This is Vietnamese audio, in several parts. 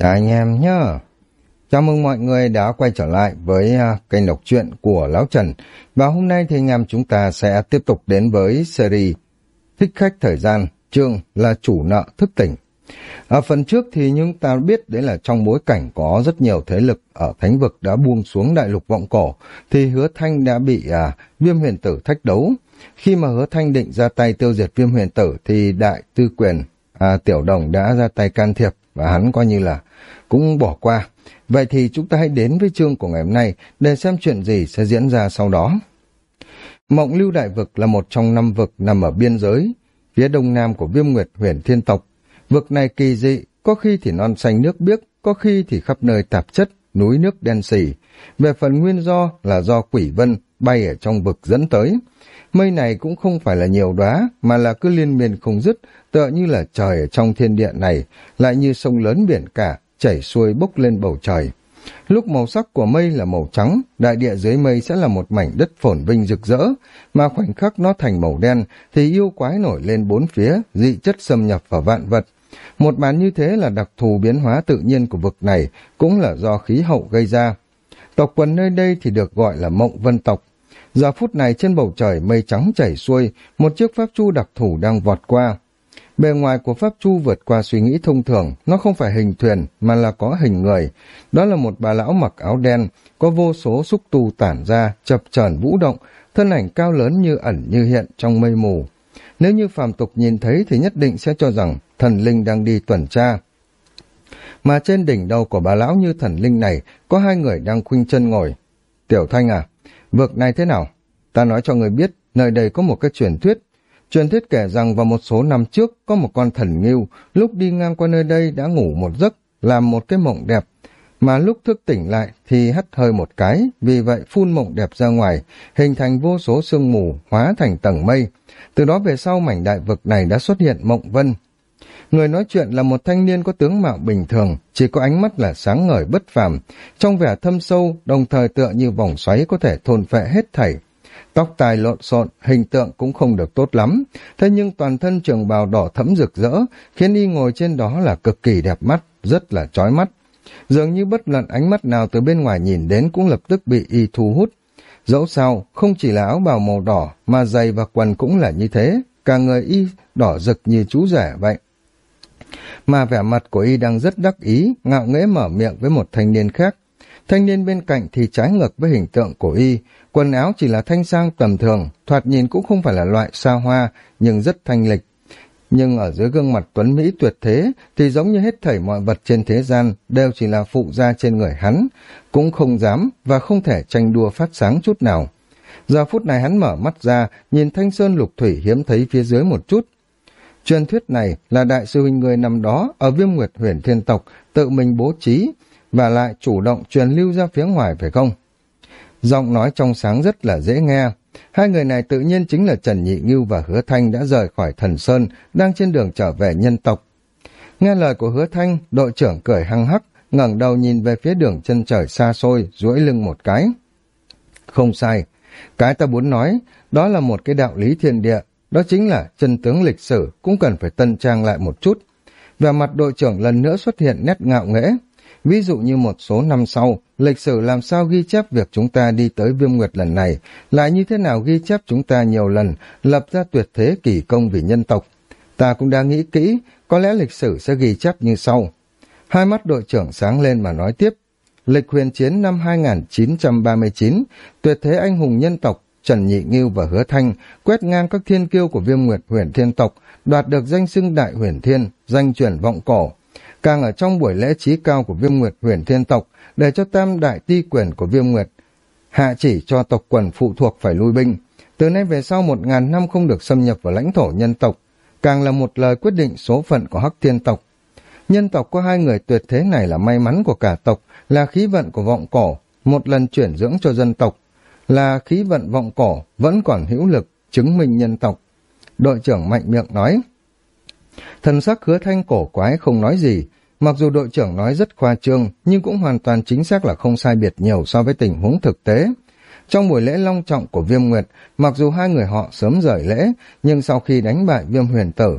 Chào anh em nhá. Chào mừng mọi người đã quay trở lại với uh, kênh đọc truyện của Lão Trần. Và hôm nay thì anh em chúng ta sẽ tiếp tục đến với series Thích khách thời gian, chương là chủ nợ thức tỉnh. Ở phần trước thì chúng ta biết đấy là trong bối cảnh có rất nhiều thế lực ở thánh vực đã buông xuống đại lục vọng cổ, thì hứa thanh đã bị à, viêm huyền tử thách đấu. Khi mà hứa thanh định ra tay tiêu diệt viêm huyền tử thì đại tư quyền à, tiểu đồng đã ra tay can thiệp và hắn coi như là cũng bỏ qua. Vậy thì chúng ta hãy đến với chương của ngày hôm nay để xem chuyện gì sẽ diễn ra sau đó. Mộng lưu đại vực là một trong năm vực nằm ở biên giới, phía đông nam của viêm nguyệt huyền thiên tộc. Vực này kỳ dị, có khi thì non xanh nước biếc, có khi thì khắp nơi tạp chất, núi nước đen xỉ. Về phần nguyên do là do quỷ vân bay ở trong vực dẫn tới. Mây này cũng không phải là nhiều đóa, mà là cứ liên miên không dứt, tựa như là trời ở trong thiên địa này, lại như sông lớn biển cả, chảy xuôi bốc lên bầu trời. Lúc màu sắc của mây là màu trắng, đại địa dưới mây sẽ là một mảnh đất phồn vinh rực rỡ, mà khoảnh khắc nó thành màu đen thì yêu quái nổi lên bốn phía, dị chất xâm nhập vào vạn vật. Một màn như thế là đặc thù biến hóa tự nhiên của vực này, cũng là do khí hậu gây ra. Tộc quần nơi đây thì được gọi là mộng vân tộc. Giờ phút này trên bầu trời mây trắng chảy xuôi, một chiếc pháp chu đặc thù đang vọt qua. Bề ngoài của Pháp Chu vượt qua suy nghĩ thông thường, nó không phải hình thuyền mà là có hình người. Đó là một bà lão mặc áo đen, có vô số xúc tu tản ra, chập chờn vũ động, thân ảnh cao lớn như ẩn như hiện trong mây mù. Nếu như phàm tục nhìn thấy thì nhất định sẽ cho rằng thần linh đang đi tuần tra. Mà trên đỉnh đầu của bà lão như thần linh này có hai người đang khuynh chân ngồi. Tiểu Thanh à, vực này thế nào? Ta nói cho người biết, nơi đây có một cái truyền thuyết Truyền thuyết kể rằng vào một số năm trước có một con thần nghiêu, lúc đi ngang qua nơi đây đã ngủ một giấc, làm một cái mộng đẹp. Mà lúc thức tỉnh lại thì hắt hơi một cái, vì vậy phun mộng đẹp ra ngoài, hình thành vô số sương mù, hóa thành tầng mây. Từ đó về sau mảnh đại vực này đã xuất hiện mộng vân. Người nói chuyện là một thanh niên có tướng mạo bình thường, chỉ có ánh mắt là sáng ngời bất phàm, trong vẻ thâm sâu, đồng thời tựa như vòng xoáy có thể thôn phệ hết thảy Tóc tai lộn xộn, hình tượng cũng không được tốt lắm, thế nhưng toàn thân trường bào đỏ thẫm rực rỡ, khiến y ngồi trên đó là cực kỳ đẹp mắt, rất là chói mắt. Dường như bất luận ánh mắt nào từ bên ngoài nhìn đến cũng lập tức bị y thu hút. Dẫu sao, không chỉ là áo bào màu đỏ, mà giày và quần cũng là như thế, cả người y đỏ rực như chú rẻ vậy. Mà vẻ mặt của y đang rất đắc ý, ngạo nghễ mở miệng với một thanh niên khác. Thanh niên bên cạnh thì trái ngược với hình tượng của y, quần áo chỉ là thanh sang tầm thường, thoạt nhìn cũng không phải là loại xa hoa, nhưng rất thanh lịch. Nhưng ở dưới gương mặt tuấn Mỹ tuyệt thế thì giống như hết thảy mọi vật trên thế gian đều chỉ là phụ gia trên người hắn, cũng không dám và không thể tranh đua phát sáng chút nào. Giờ phút này hắn mở mắt ra, nhìn thanh sơn lục thủy hiếm thấy phía dưới một chút. Truyền thuyết này là đại sư huynh người năm đó ở viêm nguyệt huyền thiên tộc tự mình bố trí và lại chủ động truyền lưu ra phía ngoài phải không? Giọng nói trong sáng rất là dễ nghe. Hai người này tự nhiên chính là Trần Nhị Ngưu và Hứa Thanh đã rời khỏi thần Sơn, đang trên đường trở về nhân tộc. Nghe lời của Hứa Thanh, đội trưởng cười hăng hắc, ngẩng đầu nhìn về phía đường chân trời xa xôi, duỗi lưng một cái. Không sai, cái ta muốn nói, đó là một cái đạo lý thiên địa, đó chính là chân tướng lịch sử cũng cần phải tân trang lại một chút. Và mặt đội trưởng lần nữa xuất hiện nét ngạo nghễ. Ví dụ như một số năm sau, lịch sử làm sao ghi chép việc chúng ta đi tới viêm nguyệt lần này, lại như thế nào ghi chép chúng ta nhiều lần, lập ra tuyệt thế kỳ công vì nhân tộc. Ta cũng đã nghĩ kỹ, có lẽ lịch sử sẽ ghi chép như sau. Hai mắt đội trưởng sáng lên mà nói tiếp. Lịch huyền chiến năm 2939, tuyệt thế anh hùng nhân tộc, Trần Nhị Nghiêu và Hứa Thanh quét ngang các thiên kiêu của viêm nguyệt huyền thiên tộc, đoạt được danh xưng đại huyền thiên, danh truyền vọng cổ, càng ở trong buổi lễ trí cao của viêm nguyệt huyền thiên tộc để cho tam đại ti quyền của viêm nguyệt hạ chỉ cho tộc quần phụ thuộc phải lui binh. Từ nay về sau một ngàn năm không được xâm nhập vào lãnh thổ nhân tộc càng là một lời quyết định số phận của hắc thiên tộc. Nhân tộc có hai người tuyệt thế này là may mắn của cả tộc là khí vận của vọng cổ một lần chuyển dưỡng cho dân tộc là khí vận vọng cổ vẫn còn hữu lực chứng minh nhân tộc. Đội trưởng mạnh miệng nói Thần sắc hứa thanh cổ quái không nói gì, mặc dù đội trưởng nói rất khoa trương, nhưng cũng hoàn toàn chính xác là không sai biệt nhiều so với tình huống thực tế. Trong buổi lễ long trọng của Viêm Nguyệt, mặc dù hai người họ sớm rời lễ, nhưng sau khi đánh bại Viêm Huyền Tử,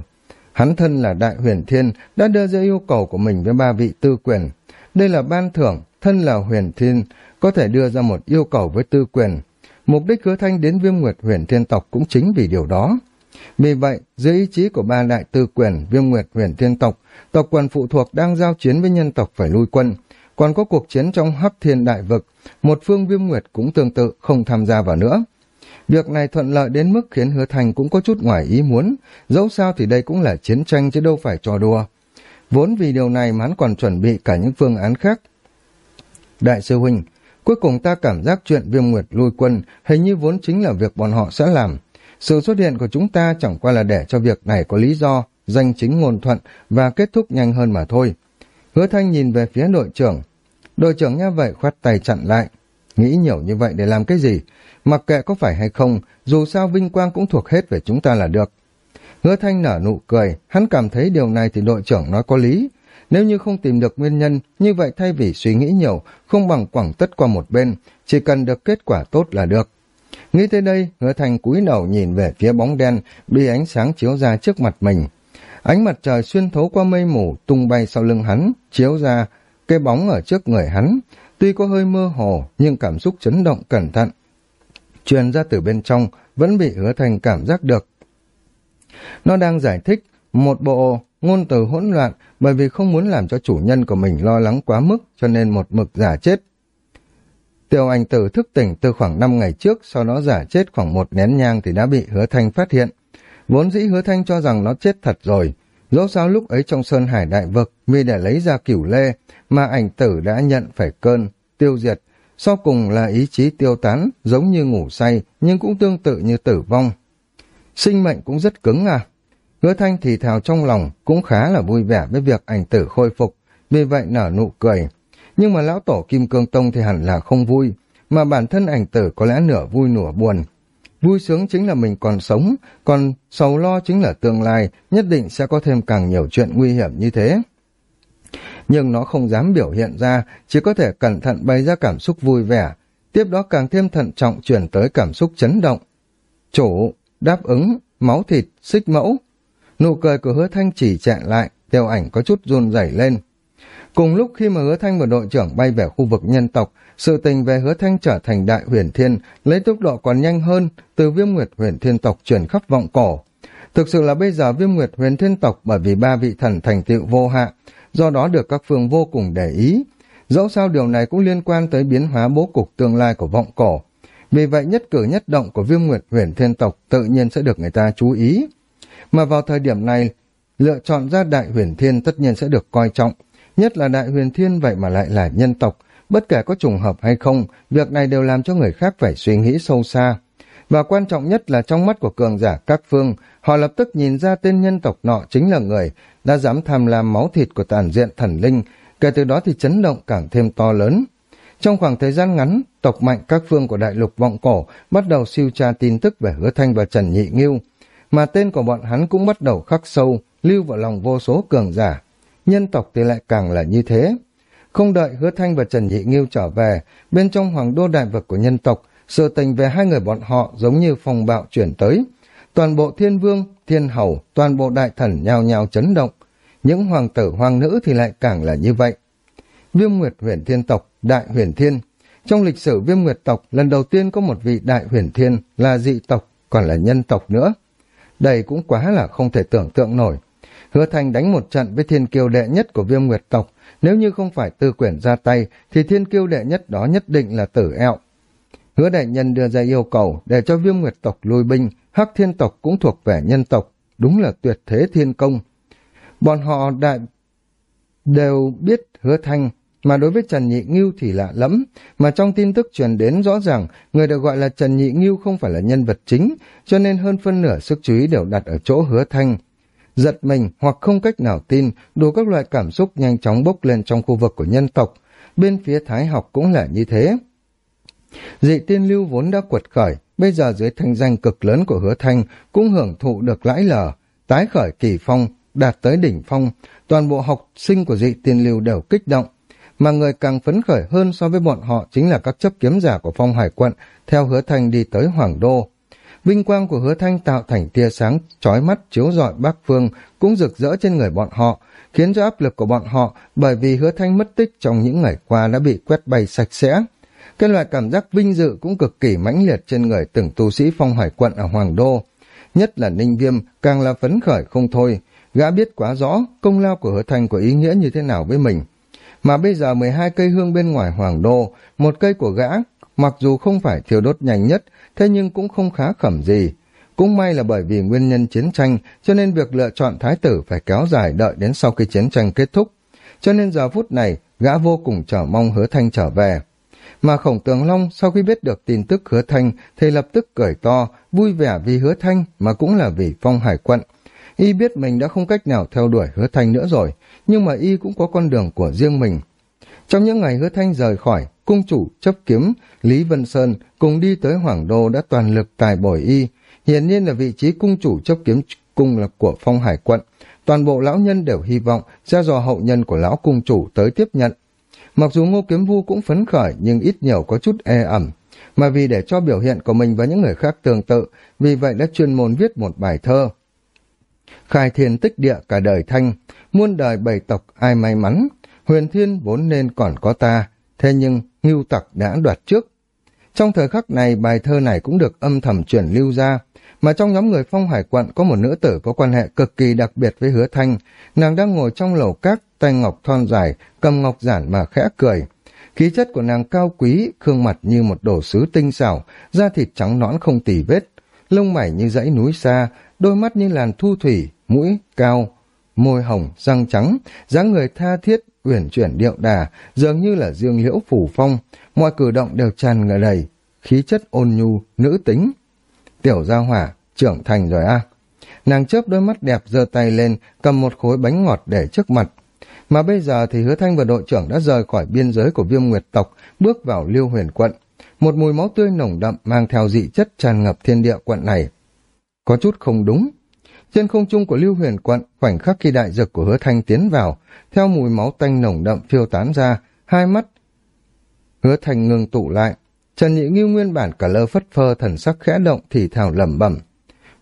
Hắn thân là đại huyền thiên, đã đưa ra yêu cầu của mình với ba vị tư quyền. Đây là ban thưởng, thân là huyền thiên, có thể đưa ra một yêu cầu với tư quyền. Mục đích hứa thanh đến viêm nguyệt huyền thiên tộc cũng chính vì điều đó. Vì vậy, dưới ý chí của ba đại tư quyền viêm nguyệt huyền thiên tộc, tộc quần phụ thuộc đang giao chiến với nhân tộc phải lui quân. Còn có cuộc chiến trong hấp thiên đại vực, một phương viêm nguyệt cũng tương tự không tham gia vào nữa. Việc này thuận lợi đến mức khiến hứa thành cũng có chút ngoài ý muốn, dẫu sao thì đây cũng là chiến tranh chứ đâu phải trò đùa. Vốn vì điều này mà hắn còn chuẩn bị cả những phương án khác. Đại sư Huynh, cuối cùng ta cảm giác chuyện viêm nguyệt lui quân hình như vốn chính là việc bọn họ sẽ làm. Sự xuất hiện của chúng ta chẳng qua là để cho việc này có lý do, danh chính ngôn thuận và kết thúc nhanh hơn mà thôi. Hứa Thanh nhìn về phía đội trưởng. Đội trưởng nghe vậy khoát tay chặn lại. Nghĩ nhiều như vậy để làm cái gì? Mặc kệ có phải hay không, dù sao vinh quang cũng thuộc hết về chúng ta là được. Hứa Thanh nở nụ cười, hắn cảm thấy điều này thì đội trưởng nói có lý. Nếu như không tìm được nguyên nhân, như vậy thay vì suy nghĩ nhiều, không bằng quẳng tất qua một bên, chỉ cần được kết quả tốt là được. Nghĩ tới đây, hứa Thành cúi đầu nhìn về phía bóng đen, bị ánh sáng chiếu ra trước mặt mình. Ánh mặt trời xuyên thấu qua mây mù, tung bay sau lưng hắn, chiếu ra cái bóng ở trước người hắn. Tuy có hơi mơ hồ, nhưng cảm xúc chấn động cẩn thận. Truyền ra từ bên trong, vẫn bị hứa Thành cảm giác được. Nó đang giải thích một bộ ngôn từ hỗn loạn bởi vì không muốn làm cho chủ nhân của mình lo lắng quá mức cho nên một mực giả chết. Tiểu ảnh tử thức tỉnh từ khoảng 5 ngày trước, sau đó giả chết khoảng một nén nhang thì đã bị hứa thanh phát hiện. Vốn dĩ hứa thanh cho rằng nó chết thật rồi. Dẫu sao lúc ấy trong Sơn Hải Đại Vực, vì để lấy ra cửu lê, mà ảnh tử đã nhận phải cơn, tiêu diệt. Sau cùng là ý chí tiêu tán, giống như ngủ say, nhưng cũng tương tự như tử vong. Sinh mệnh cũng rất cứng à. Hứa thanh thì thào trong lòng, cũng khá là vui vẻ với việc ảnh tử khôi phục, vì vậy nở nụ cười. Nhưng mà lão tổ Kim Cương Tông thì hẳn là không vui, mà bản thân ảnh tử có lẽ nửa vui nửa buồn. Vui sướng chính là mình còn sống, còn sầu lo chính là tương lai, nhất định sẽ có thêm càng nhiều chuyện nguy hiểm như thế. Nhưng nó không dám biểu hiện ra, chỉ có thể cẩn thận bày ra cảm xúc vui vẻ, tiếp đó càng thêm thận trọng chuyển tới cảm xúc chấn động. Chủ, đáp ứng, máu thịt, xích mẫu. Nụ cười của hứa thanh chỉ chạy lại, theo ảnh có chút run rẩy lên. Cùng lúc khi mà hứa thanh và đội trưởng bay về khu vực nhân tộc, sự tình về hứa thanh trở thành đại huyền thiên, lấy tốc độ còn nhanh hơn, từ viêm nguyệt huyền thiên tộc chuyển khắp vọng cổ. Thực sự là bây giờ viêm nguyệt huyền thiên tộc bởi vì ba vị thần thành tựu vô hạ, do đó được các phương vô cùng để ý. Dẫu sao điều này cũng liên quan tới biến hóa bố cục tương lai của vọng cổ. Vì vậy nhất cử nhất động của viêm nguyệt huyền thiên tộc tự nhiên sẽ được người ta chú ý. Mà vào thời điểm này, lựa chọn ra đại huyền thiên tất nhiên sẽ được coi trọng. Nhất là đại huyền thiên vậy mà lại là nhân tộc, bất kể có trùng hợp hay không, việc này đều làm cho người khác phải suy nghĩ sâu xa. Và quan trọng nhất là trong mắt của cường giả các phương, họ lập tức nhìn ra tên nhân tộc nọ chính là người đã dám tham lam máu thịt của tàn diện thần linh, kể từ đó thì chấn động càng thêm to lớn. Trong khoảng thời gian ngắn, tộc mạnh các phương của đại lục vọng cổ bắt đầu siêu tra tin tức về hứa thanh và Trần Nhị Nghiêu, mà tên của bọn hắn cũng bắt đầu khắc sâu, lưu vào lòng vô số cường giả. Nhân tộc thì lại càng là như thế. Không đợi hứa thanh và Trần Nhị Nghiêu trở về, bên trong hoàng đô đại vực của nhân tộc, sự tình về hai người bọn họ giống như phong bạo chuyển tới. Toàn bộ thiên vương, thiên hầu, toàn bộ đại thần nhào nhào chấn động. Những hoàng tử hoàng nữ thì lại càng là như vậy. Viêm Nguyệt huyền thiên tộc, đại huyền thiên. Trong lịch sử viêm nguyệt tộc, lần đầu tiên có một vị đại huyền thiên là dị tộc, còn là nhân tộc nữa. Đây cũng quá là không thể tưởng tượng nổi. Hứa Thành đánh một trận với thiên kiêu đệ nhất của viêm nguyệt tộc, nếu như không phải tư quyển ra tay, thì thiên kiêu đệ nhất đó nhất định là tử ẹo. Hứa đại nhân đưa ra yêu cầu để cho viêm nguyệt tộc lui binh, hắc thiên tộc cũng thuộc về nhân tộc, đúng là tuyệt thế thiên công. Bọn họ đại đều biết hứa thanh, mà đối với Trần Nhị Ngưu thì lạ lẫm, mà trong tin tức truyền đến rõ ràng người được gọi là Trần Nhị Ngưu không phải là nhân vật chính, cho nên hơn phân nửa sức chú ý đều đặt ở chỗ hứa thanh. Giật mình hoặc không cách nào tin, đủ các loại cảm xúc nhanh chóng bốc lên trong khu vực của nhân tộc, bên phía Thái học cũng là như thế. Dị tiên lưu vốn đã quật khởi, bây giờ dưới thanh danh cực lớn của hứa thanh cũng hưởng thụ được lãi lờ, tái khởi kỳ phong, đạt tới đỉnh phong, toàn bộ học sinh của dị tiên lưu đều kích động, mà người càng phấn khởi hơn so với bọn họ chính là các chấp kiếm giả của phong hải quận theo hứa thanh đi tới Hoàng Đô. Vinh quang của hứa thanh tạo thành tia sáng chói mắt chiếu rọi bác phương cũng rực rỡ trên người bọn họ, khiến cho áp lực của bọn họ bởi vì hứa thanh mất tích trong những ngày qua đã bị quét bay sạch sẽ. Cái loại cảm giác vinh dự cũng cực kỳ mãnh liệt trên người từng tu sĩ phong hải quận ở Hoàng Đô. Nhất là Ninh Viêm càng là phấn khởi không thôi, gã biết quá rõ công lao của hứa thanh có ý nghĩa như thế nào với mình. Mà bây giờ 12 cây hương bên ngoài Hoàng Đô, một cây của gã, mặc dù không phải thiêu đốt nhanh nhất, thế nhưng cũng không khá khẩm gì. Cũng may là bởi vì nguyên nhân chiến tranh, cho nên việc lựa chọn thái tử phải kéo dài đợi đến sau khi chiến tranh kết thúc. Cho nên giờ phút này, gã vô cùng chờ mong hứa thanh trở về. Mà khổng tường long sau khi biết được tin tức hứa thanh thì lập tức cười to, vui vẻ vì hứa thanh mà cũng là vì phong hải quận. Y biết mình đã không cách nào theo đuổi hứa thanh nữa rồi, nhưng mà Y cũng có con đường của riêng mình. Trong những ngày hứa thanh rời khỏi, cung chủ chấp kiếm, Lý Vân Sơn cùng đi tới Hoàng Đô đã toàn lực tài bồi Y. Hiển nhiên là vị trí cung chủ chấp kiếm cung là của phong hải quận. Toàn bộ lão nhân đều hy vọng ra dò hậu nhân của lão cung chủ tới tiếp nhận. Mặc dù ngô kiếm vu cũng phấn khởi nhưng ít nhiều có chút e ẩm. Mà vì để cho biểu hiện của mình và những người khác tương tự, vì vậy đã chuyên môn viết một bài thơ. Khai thiên tích địa cả đời thanh, muôn đời bầy tộc ai may mắn, huyền thiên vốn nên còn có ta, thế nhưng ngưu tặc đã đoạt trước. Trong thời khắc này, bài thơ này cũng được âm thầm truyền lưu ra, mà trong nhóm người phong hải quận có một nữ tử có quan hệ cực kỳ đặc biệt với hứa thanh, nàng đang ngồi trong lầu các, tay ngọc thon dài, cầm ngọc giản mà khẽ cười. Khí chất của nàng cao quý, khương mặt như một đồ sứ tinh xảo, da thịt trắng nõn không tì vết, lông mảy như dãy núi xa, đôi mắt như làn thu thủy, mũi cao, môi hồng, răng trắng, dáng người tha thiết, uyển chuyển điệu đà, dường như là dương liễu phủ phong, mọi cử động đều tràn ngờ đầy, khí chất ôn nhu, nữ tính. Tiểu gia hỏa, trưởng thành rồi a Nàng chớp đôi mắt đẹp giơ tay lên, cầm một khối bánh ngọt để trước mặt. Mà bây giờ thì hứa thanh và đội trưởng đã rời khỏi biên giới của viêm nguyệt tộc, bước vào liêu huyền quận. Một mùi máu tươi nồng đậm mang theo dị chất tràn ngập thiên địa quận này. Có chút không đúng, trên không trung của lưu huyền quận, khoảnh khắc khi đại dực của hứa thanh tiến vào, theo mùi máu tanh nồng đậm phiêu tán ra, hai mắt hứa thanh ngừng tụ lại. Trần Nhị Nghiêu nguyên bản cả lơ phất phơ thần sắc khẽ động thì thảo lẩm bẩm.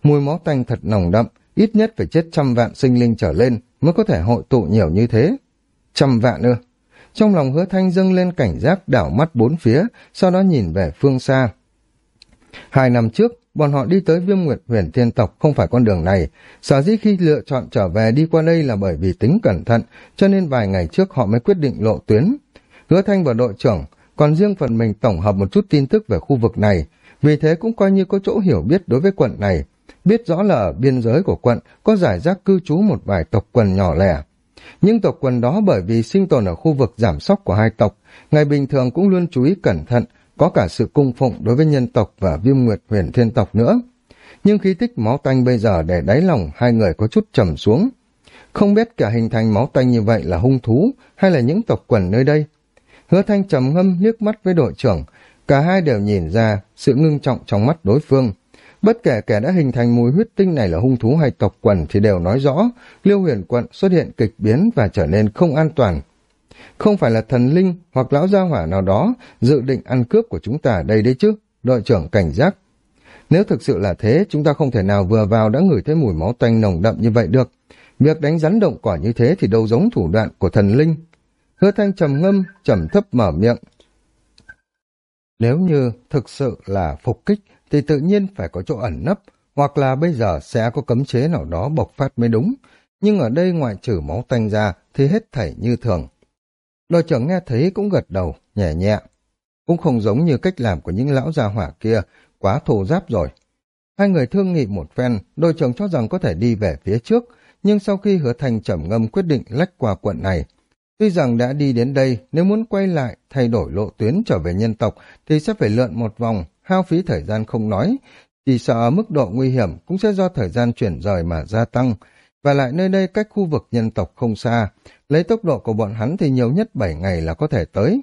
Mùi máu tanh thật nồng đậm, ít nhất phải chết trăm vạn sinh linh trở lên mới có thể hội tụ nhiều như thế. Trăm vạn ư. Trong lòng hứa thanh dâng lên cảnh giác đảo mắt bốn phía, sau đó nhìn về phương xa. Hai năm trước, bọn họ đi tới viêm nguyệt huyền thiên tộc không phải con đường này. Sở dĩ khi lựa chọn trở về đi qua đây là bởi vì tính cẩn thận, cho nên vài ngày trước họ mới quyết định lộ tuyến. Hứa Thanh và đội trưởng, còn riêng phần mình tổng hợp một chút tin tức về khu vực này, vì thế cũng coi như có chỗ hiểu biết đối với quận này. Biết rõ là ở biên giới của quận có giải rác cư trú một vài tộc quần nhỏ lẻ. Nhưng tộc quần đó bởi vì sinh tồn ở khu vực giảm sóc của hai tộc, ngày bình thường cũng luôn chú ý cẩn thận, có cả sự cung phụng đối với nhân tộc và viêm nguyệt huyền thiên tộc nữa. Nhưng khí tích máu tanh bây giờ để đáy lòng hai người có chút trầm xuống. Không biết cả hình thành máu tanh như vậy là hung thú hay là những tộc quần nơi đây. Hứa thanh trầm ngâm liếc mắt với đội trưởng, cả hai đều nhìn ra sự ngưng trọng trong mắt đối phương. Bất kể kẻ đã hình thành mùi huyết tinh này là hung thú hay tộc quần thì đều nói rõ, liêu huyền quận xuất hiện kịch biến và trở nên không an toàn không phải là thần linh hoặc lão gia hỏa nào đó dự định ăn cướp của chúng ta đây đấy chứ, đội trưởng cảnh giác. Nếu thực sự là thế, chúng ta không thể nào vừa vào đã ngửi thấy mùi máu tanh nồng đậm như vậy được. Việc đánh rắn động cỏ như thế thì đâu giống thủ đoạn của thần linh. Hứa thanh trầm ngâm, trầm thấp mở miệng. Nếu như thực sự là phục kích, thì tự nhiên phải có chỗ ẩn nấp, hoặc là bây giờ sẽ có cấm chế nào đó bộc phát mới đúng. Nhưng ở đây ngoại trừ máu tanh ra thì hết thảy như thường. Đội trưởng nghe thấy cũng gật đầu, nhẹ nhẹ. Cũng không giống như cách làm của những lão già hỏa kia, quá thù giáp rồi. Hai người thương nghị một phen, đội trưởng cho rằng có thể đi về phía trước, nhưng sau khi hứa thành trầm ngâm quyết định lách qua quận này, tuy rằng đã đi đến đây, nếu muốn quay lại, thay đổi lộ tuyến trở về nhân tộc, thì sẽ phải lượn một vòng, hao phí thời gian không nói, chỉ sợ mức độ nguy hiểm cũng sẽ do thời gian chuyển rời mà gia tăng, và lại nơi đây cách khu vực nhân tộc không xa, lấy tốc độ của bọn hắn thì nhiều nhất 7 ngày là có thể tới.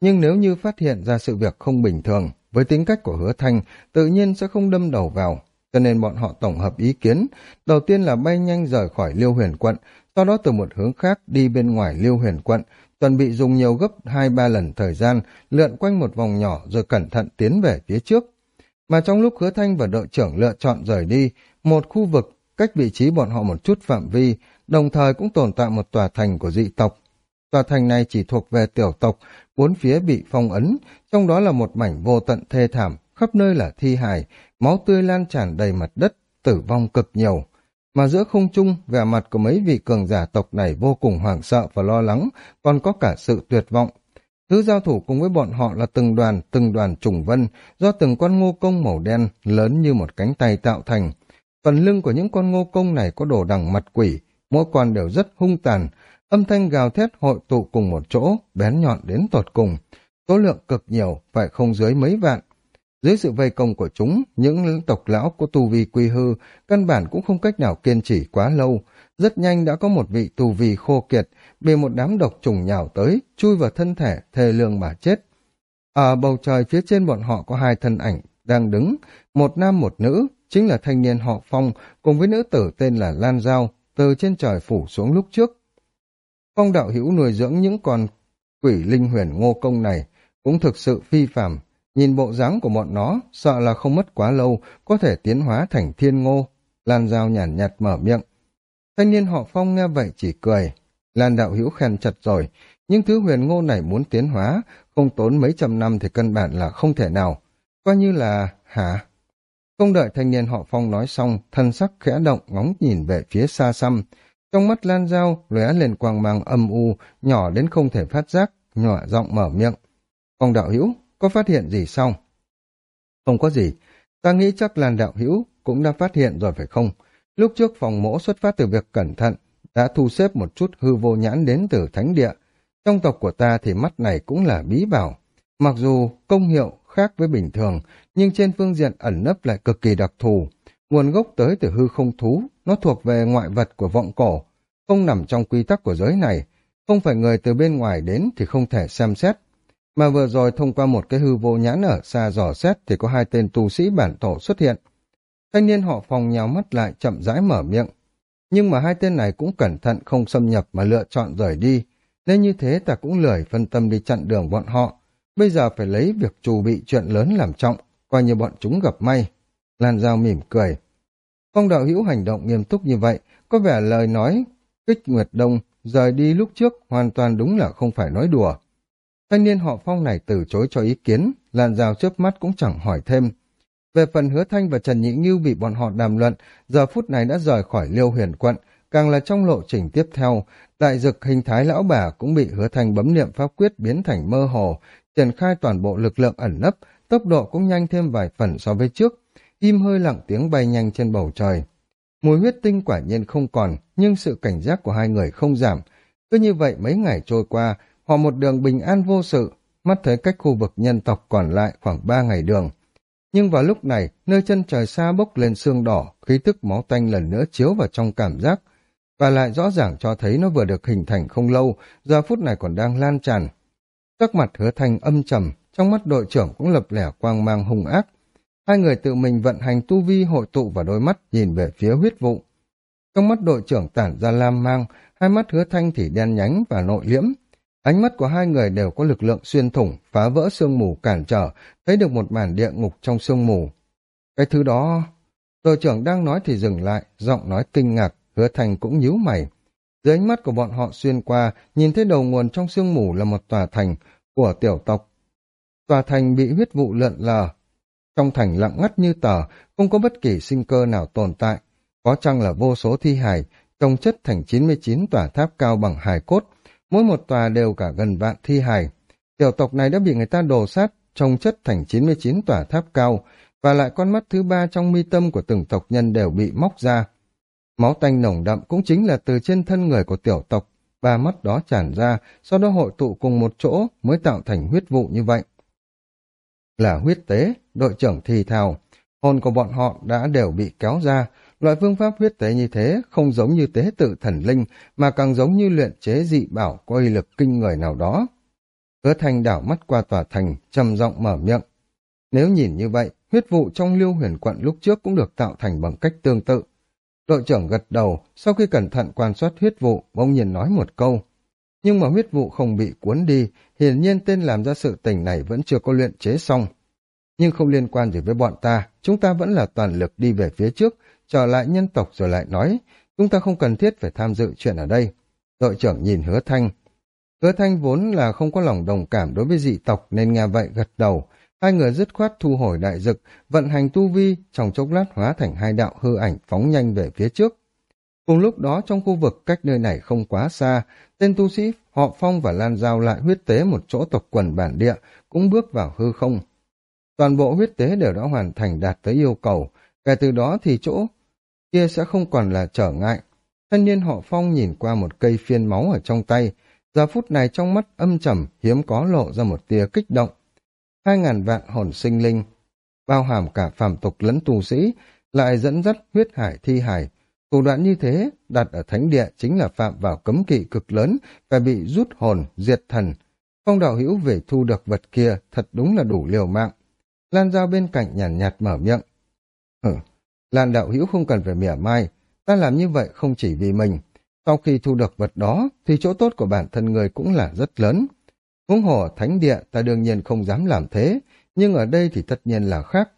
Nhưng nếu như phát hiện ra sự việc không bình thường, với tính cách của hứa thanh, tự nhiên sẽ không đâm đầu vào, cho nên bọn họ tổng hợp ý kiến, đầu tiên là bay nhanh rời khỏi liêu huyền quận, sau đó từ một hướng khác đi bên ngoài liêu huyền quận, chuẩn bị dùng nhiều gấp 2-3 lần thời gian, lượn quanh một vòng nhỏ rồi cẩn thận tiến về phía trước. Mà trong lúc hứa thanh và đội trưởng lựa chọn rời đi, một khu vực cách vị trí bọn họ một chút phạm vi, đồng thời cũng tồn tại một tòa thành của dị tộc. Tòa thành này chỉ thuộc về tiểu tộc, bốn phía bị phong ấn, trong đó là một mảnh vô tận thê thảm, khắp nơi là thi hài, máu tươi lan tràn đầy mặt đất, tử vong cực nhiều. Mà giữa không trung, vẻ mặt của mấy vị cường giả tộc này vô cùng hoảng sợ và lo lắng, còn có cả sự tuyệt vọng. Thứ giao thủ cùng với bọn họ là từng đoàn, từng đoàn trùng vân, do từng con ngô công màu đen lớn như một cánh tay tạo thành. Phần lưng của những con ngô công này có đồ đằng mặt quỷ, mỗi con đều rất hung tàn, âm thanh gào thét hội tụ cùng một chỗ, bén nhọn đến tột cùng. Số lượng cực nhiều, phải không dưới mấy vạn. Dưới sự vây công của chúng, những tộc lão có tu vi quy hư, căn bản cũng không cách nào kiên trì quá lâu. Rất nhanh đã có một vị tu vi khô kiệt, bị một đám độc trùng nhào tới, chui vào thân thể, thề lương mà chết. Ở bầu trời phía trên bọn họ có hai thân ảnh, đang đứng, một nam một nữ, chính là thanh niên họ Phong, cùng với nữ tử tên là Lan Giao, từ trên trời phủ xuống lúc trước. Phong đạo hữu nuôi dưỡng những con quỷ linh huyền ngô công này cũng thực sự phi phàm Nhìn bộ dáng của bọn nó, sợ là không mất quá lâu, có thể tiến hóa thành thiên ngô. Lan Giao nhàn nhạt, mở miệng. Thanh niên họ Phong nghe vậy chỉ cười. Lan đạo hữu khen chặt rồi, nhưng thứ huyền ngô này muốn tiến hóa, không tốn mấy trăm năm thì căn bản là không thể nào. Coi như là... hả? Không đợi thanh niên họ Phong nói xong, thân sắc khẽ động ngóng nhìn về phía xa xăm. Trong mắt Lan Giao lóe lên quang mang âm u, nhỏ đến không thể phát giác, nhỏ giọng mở miệng. Phong đạo hữu, có phát hiện gì xong? Không có gì. Ta nghĩ chắc Lan đạo hữu cũng đã phát hiện rồi phải không? Lúc trước phòng mỗ xuất phát từ việc cẩn thận, đã thu xếp một chút hư vô nhãn đến từ thánh địa. Trong tộc của ta thì mắt này cũng là bí bảo. Mặc dù công hiệu khác với bình thường, nhưng trên phương diện ẩn nấp lại cực kỳ đặc thù. Nguồn gốc tới từ hư không thú, nó thuộc về ngoại vật của vọng cổ, không nằm trong quy tắc của giới này. Không phải người từ bên ngoài đến thì không thể xem xét. Mà vừa rồi thông qua một cái hư vô nhãn ở xa dò xét thì có hai tên tu sĩ bản thổ xuất hiện. Thanh niên họ phòng nhào mắt lại chậm rãi mở miệng. Nhưng mà hai tên này cũng cẩn thận không xâm nhập mà lựa chọn rời đi. Nên như thế ta cũng lười phân tâm đi chặn đường bọn họ. Bây giờ phải lấy việc trù bị chuyện lớn làm trọng, coi như bọn chúng gặp may. Lan Giao mỉm cười. Phong đạo hữu hành động nghiêm túc như vậy, có vẻ lời nói kích Nguyệt Đông rời đi lúc trước hoàn toàn đúng là không phải nói đùa. Thanh niên họ Phong này từ chối cho ý kiến, Lan Giao chớp mắt cũng chẳng hỏi thêm. Về phần hứa thanh và Trần Nhị Ngưu bị bọn họ đàm luận, giờ phút này đã rời khỏi liêu huyền quận, càng là trong lộ trình tiếp theo, đại dực hình thái lão bà cũng bị hứa thanh bấm niệm pháp quyết biến thành mơ hồ, triển khai toàn bộ lực lượng ẩn nấp, tốc độ cũng nhanh thêm vài phần so với trước, im hơi lặng tiếng bay nhanh trên bầu trời. Mùi huyết tinh quả nhiên không còn, nhưng sự cảnh giác của hai người không giảm. Cứ như vậy mấy ngày trôi qua, họ một đường bình an vô sự, mắt thấy cách khu vực nhân tộc còn lại khoảng ba ngày đường. Nhưng vào lúc này, nơi chân trời xa bốc lên xương đỏ, khí tức máu tanh lần nữa chiếu vào trong cảm giác, và lại rõ ràng cho thấy nó vừa được hình thành không lâu, giờ phút này còn đang lan tràn. Sắc mặt hứa thanh âm trầm, trong mắt đội trưởng cũng lập lẻ quang mang hung ác. Hai người tự mình vận hành tu vi hội tụ vào đôi mắt nhìn về phía huyết vụ. Trong mắt đội trưởng tản ra lam mang, hai mắt hứa thanh thì đen nhánh và nội liễm, Ánh mắt của hai người đều có lực lượng xuyên thủng, phá vỡ sương mù cản trở, thấy được một màn địa ngục trong sương mù. Cái thứ đó... Đội trưởng đang nói thì dừng lại, giọng nói kinh ngạc, hứa thành cũng nhíu mày. Dưới ánh mắt của bọn họ xuyên qua, nhìn thấy đầu nguồn trong sương mù là một tòa thành của tiểu tộc. Tòa thành bị huyết vụ lợn lờ. Trong thành lặng ngắt như tờ, không có bất kỳ sinh cơ nào tồn tại. Có chăng là vô số thi hài, trông chất thành 99 tòa tháp cao bằng hài cốt, mỗi một tòa đều cả gần vạn thi hài. Tiểu tộc này đã bị người ta đồ sát, trông chất thành 99 tòa tháp cao, và lại con mắt thứ ba trong mi tâm của từng tộc nhân đều bị móc ra. Máu tanh nồng đậm cũng chính là từ trên thân người của tiểu tộc, ba mắt đó tràn ra, sau đó hội tụ cùng một chỗ mới tạo thành huyết vụ như vậy. Là huyết tế, đội trưởng thì thào, hồn của bọn họ đã đều bị kéo ra, Loại phương pháp huyết tế như thế không giống như tế tự thần linh, mà càng giống như luyện chế dị bảo có uy lực kinh người nào đó. Hứa thanh đảo mắt qua tòa thành, trầm giọng mở miệng. Nếu nhìn như vậy, huyết vụ trong liêu huyền quận lúc trước cũng được tạo thành bằng cách tương tự. Đội trưởng gật đầu, sau khi cẩn thận quan sát huyết vụ, bỗng nhiên nói một câu. Nhưng mà huyết vụ không bị cuốn đi, hiển nhiên tên làm ra sự tình này vẫn chưa có luyện chế xong. nhưng không liên quan gì với bọn ta, chúng ta vẫn là toàn lực đi về phía trước, trở lại nhân tộc rồi lại nói, chúng ta không cần thiết phải tham dự chuyện ở đây. Đội trưởng nhìn hứa thanh. Hứa thanh vốn là không có lòng đồng cảm đối với dị tộc nên nghe vậy gật đầu. Hai người dứt khoát thu hồi đại dực, vận hành tu vi, trong chốc lát hóa thành hai đạo hư ảnh phóng nhanh về phía trước. Cùng lúc đó trong khu vực cách nơi này không quá xa, tên tu sĩ họ Phong và Lan Giao lại huyết tế một chỗ tộc quần bản địa, cũng bước vào hư không. Toàn bộ huyết tế đều đã hoàn thành đạt tới yêu cầu, kể từ đó thì chỗ kia sẽ không còn là trở ngại. Thanh niên họ Phong nhìn qua một cây phiên máu ở trong tay, giờ phút này trong mắt âm trầm hiếm có lộ ra một tia kích động. Hai ngàn vạn hồn sinh linh, bao hàm cả phàm tục lẫn tu sĩ, lại dẫn dắt huyết hải thi hải, Thủ đoạn như thế, đặt ở thánh địa chính là phạm vào cấm kỵ cực lớn, và bị rút hồn, diệt thần. Phong đạo hữu về thu được vật kia, thật đúng là đủ liều mạng. Lan Giao bên cạnh nhàn nhạt, nhạt mở miệng. Ừ, Lan đạo hữu không cần phải mỉa mai, ta làm như vậy không chỉ vì mình. Sau khi thu được vật đó, thì chỗ tốt của bản thân người cũng là rất lớn. Huống hồ thánh địa ta đương nhiên không dám làm thế, nhưng ở đây thì tất nhiên là khác.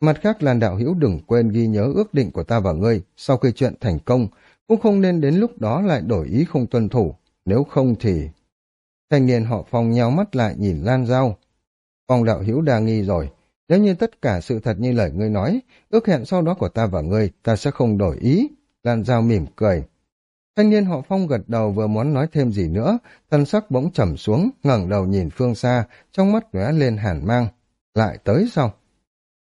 Mặt khác làn Đạo Hữu đừng quên ghi nhớ ước định của ta và ngươi, sau khi chuyện thành công, cũng không nên đến lúc đó lại đổi ý không tuân thủ, nếu không thì... Thanh niên họ Phong nhau mắt lại nhìn Lan Giao. Phong Đạo Hữu đa nghi rồi, nếu như tất cả sự thật như lời ngươi nói, ước hẹn sau đó của ta và ngươi, ta sẽ không đổi ý. Lan Giao mỉm cười. Thanh niên họ Phong gật đầu vừa muốn nói thêm gì nữa, thân sắc bỗng trầm xuống, ngẩng đầu nhìn phương xa, trong mắt lóe lên hàn mang. Lại tới sao?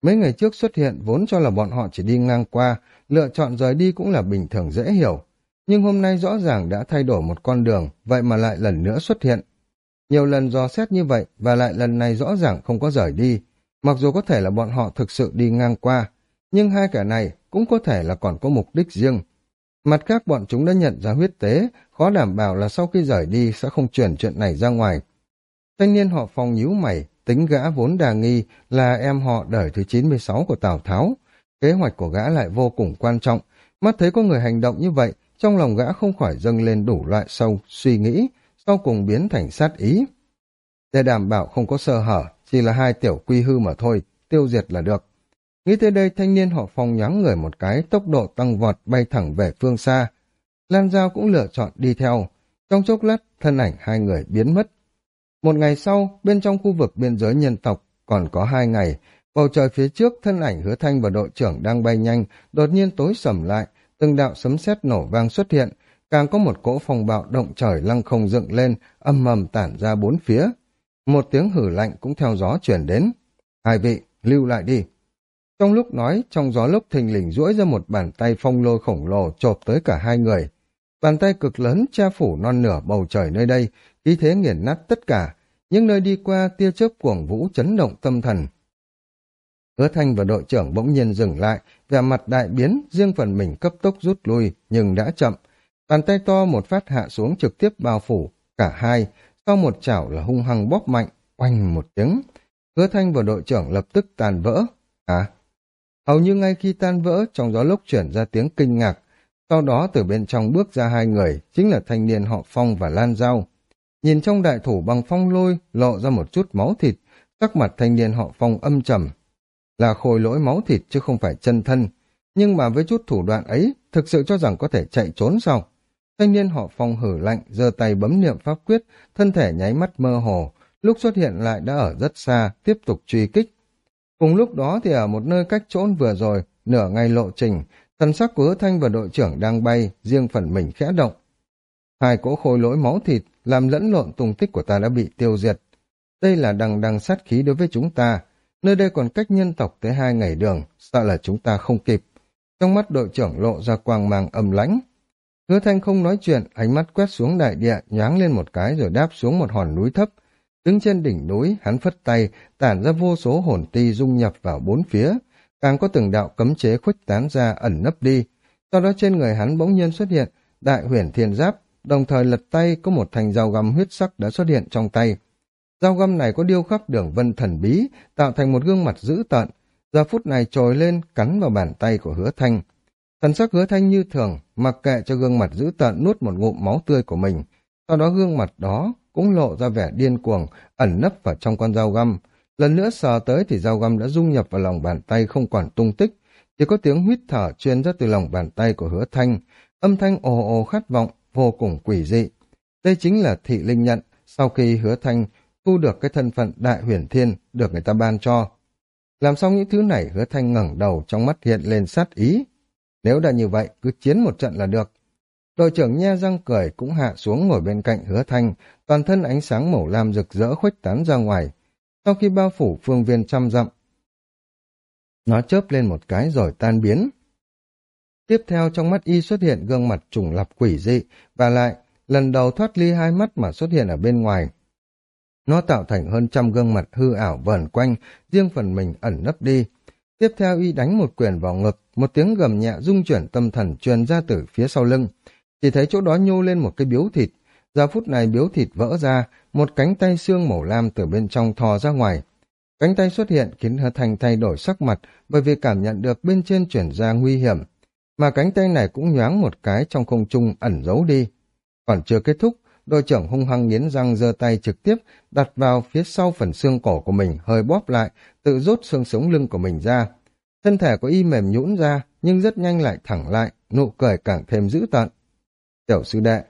Mấy ngày trước xuất hiện vốn cho là bọn họ chỉ đi ngang qua, lựa chọn rời đi cũng là bình thường dễ hiểu. Nhưng hôm nay rõ ràng đã thay đổi một con đường, vậy mà lại lần nữa xuất hiện. Nhiều lần dò xét như vậy và lại lần này rõ ràng không có rời đi. Mặc dù có thể là bọn họ thực sự đi ngang qua, nhưng hai kẻ này cũng có thể là còn có mục đích riêng. Mặt khác bọn chúng đã nhận ra huyết tế, khó đảm bảo là sau khi rời đi sẽ không chuyển chuyện này ra ngoài. Thanh niên họ phòng nhíu mày, Tính gã vốn đà nghi là em họ đời thứ 96 của Tào Tháo. Kế hoạch của gã lại vô cùng quan trọng. Mắt thấy có người hành động như vậy, trong lòng gã không khỏi dâng lên đủ loại sâu, suy nghĩ, sau cùng biến thành sát ý. Để đảm bảo không có sơ hở, chỉ là hai tiểu quy hư mà thôi, tiêu diệt là được. Nghĩ tới đây thanh niên họ phong nhắng người một cái, tốc độ tăng vọt bay thẳng về phương xa. Lan Giao cũng lựa chọn đi theo. Trong chốc lát, thân ảnh hai người biến mất. Một ngày sau, bên trong khu vực biên giới nhân tộc, còn có hai ngày, bầu trời phía trước thân ảnh hứa thanh và đội trưởng đang bay nhanh, đột nhiên tối sầm lại, từng đạo sấm sét nổ vang xuất hiện, càng có một cỗ phong bạo động trời lăng không dựng lên, âm mầm tản ra bốn phía. Một tiếng hử lạnh cũng theo gió chuyển đến. Hai vị, lưu lại đi. Trong lúc nói, trong gió lốc thình lình duỗi ra một bàn tay phong lôi khổng lồ chộp tới cả hai người. Bàn tay cực lớn che phủ non nửa bầu trời nơi đây, khí thế nghiền nát tất cả, những nơi đi qua tia chớp cuồng vũ chấn động tâm thần. Hứa Thanh và đội trưởng bỗng nhiên dừng lại, vẻ mặt đại biến, riêng phần mình cấp tốc rút lui, nhưng đã chậm. Bàn tay to một phát hạ xuống trực tiếp bao phủ, cả hai, sau một chảo là hung hăng bóp mạnh, oanh một tiếng. Hứa Thanh và đội trưởng lập tức tàn vỡ. À? Hầu như ngay khi tan vỡ, trong gió lốc chuyển ra tiếng kinh ngạc. Sau đó từ bên trong bước ra hai người, chính là thanh niên họ Phong và Lan Giao. Nhìn trong đại thủ bằng phong lôi lộ ra một chút máu thịt, sắc mặt thanh niên họ phong âm trầm. Là khôi lỗi máu thịt chứ không phải chân thân, nhưng mà với chút thủ đoạn ấy, thực sự cho rằng có thể chạy trốn sao? Thanh niên họ phong hử lạnh, giơ tay bấm niệm pháp quyết, thân thể nháy mắt mơ hồ, lúc xuất hiện lại đã ở rất xa, tiếp tục truy kích. Cùng lúc đó thì ở một nơi cách trốn vừa rồi, nửa ngày lộ trình, thần sắc của hứa thanh và đội trưởng đang bay, riêng phần mình khẽ động. Hai cỗ khôi lỗi máu thịt làm lẫn lộn tung tích của ta đã bị tiêu diệt. Đây là đằng đằng sát khí đối với chúng ta. Nơi đây còn cách nhân tộc tới hai ngày đường, sợ là chúng ta không kịp. Trong mắt đội trưởng lộ ra quang mang âm lãnh. Hứa thanh không nói chuyện, ánh mắt quét xuống đại địa, nhoáng lên một cái rồi đáp xuống một hòn núi thấp. Đứng trên đỉnh núi, hắn phất tay, tản ra vô số hồn ti dung nhập vào bốn phía. Càng có từng đạo cấm chế khuếch tán ra ẩn nấp đi. Sau đó trên người hắn bỗng nhiên xuất hiện đại huyền thiên giáp, đồng thời lật tay có một thành dao găm huyết sắc đã xuất hiện trong tay. Dao găm này có điêu khắc đường vân thần bí, tạo thành một gương mặt dữ tợn, giờ phút này trồi lên cắn vào bàn tay của hứa thanh. Thần sắc hứa thanh như thường, mặc kệ cho gương mặt dữ tợn nuốt một ngụm máu tươi của mình. Sau đó gương mặt đó cũng lộ ra vẻ điên cuồng, ẩn nấp vào trong con dao găm. Lần nữa sờ tới thì dao găm đã dung nhập vào lòng bàn tay không còn tung tích, chỉ có tiếng huyết thở truyền ra từ lòng bàn tay của hứa thanh, âm thanh ồ ồ khát vọng, vô cùng quỷ dị. Đây chính là thị linh nhận, sau khi hứa thanh thu được cái thân phận đại huyền thiên được người ta ban cho. Làm xong những thứ này hứa thanh ngẩng đầu trong mắt hiện lên sát ý. Nếu đã như vậy, cứ chiến một trận là được. Đội trưởng nhe răng cười cũng hạ xuống ngồi bên cạnh hứa thanh, toàn thân ánh sáng màu lam rực rỡ khuếch tán ra ngoài. Sau khi bao phủ phương viên trăm dặm, nó chớp lên một cái rồi tan biến. Tiếp theo trong mắt y xuất hiện gương mặt trùng lập quỷ dị, và lại, lần đầu thoát ly hai mắt mà xuất hiện ở bên ngoài. Nó tạo thành hơn trăm gương mặt hư ảo vờn quanh, riêng phần mình ẩn nấp đi. Tiếp theo y đánh một quyền vào ngực, một tiếng gầm nhẹ rung chuyển tâm thần truyền ra từ phía sau lưng. Chỉ thấy chỗ đó nhô lên một cái biếu thịt. Giờ phút này biếu thịt vỡ ra, một cánh tay xương màu lam từ bên trong thò ra ngoài. Cánh tay xuất hiện khiến Hứa Thành thay đổi sắc mặt bởi vì cảm nhận được bên trên chuyển ra nguy hiểm. Mà cánh tay này cũng nhoáng một cái trong không trung ẩn giấu đi. Còn chưa kết thúc, đội trưởng hung hăng nghiến răng giơ tay trực tiếp đặt vào phía sau phần xương cổ của mình hơi bóp lại, tự rút xương sống lưng của mình ra. Thân thể của y mềm nhũn ra, nhưng rất nhanh lại thẳng lại, nụ cười càng thêm dữ tợn. Tiểu sư đệ,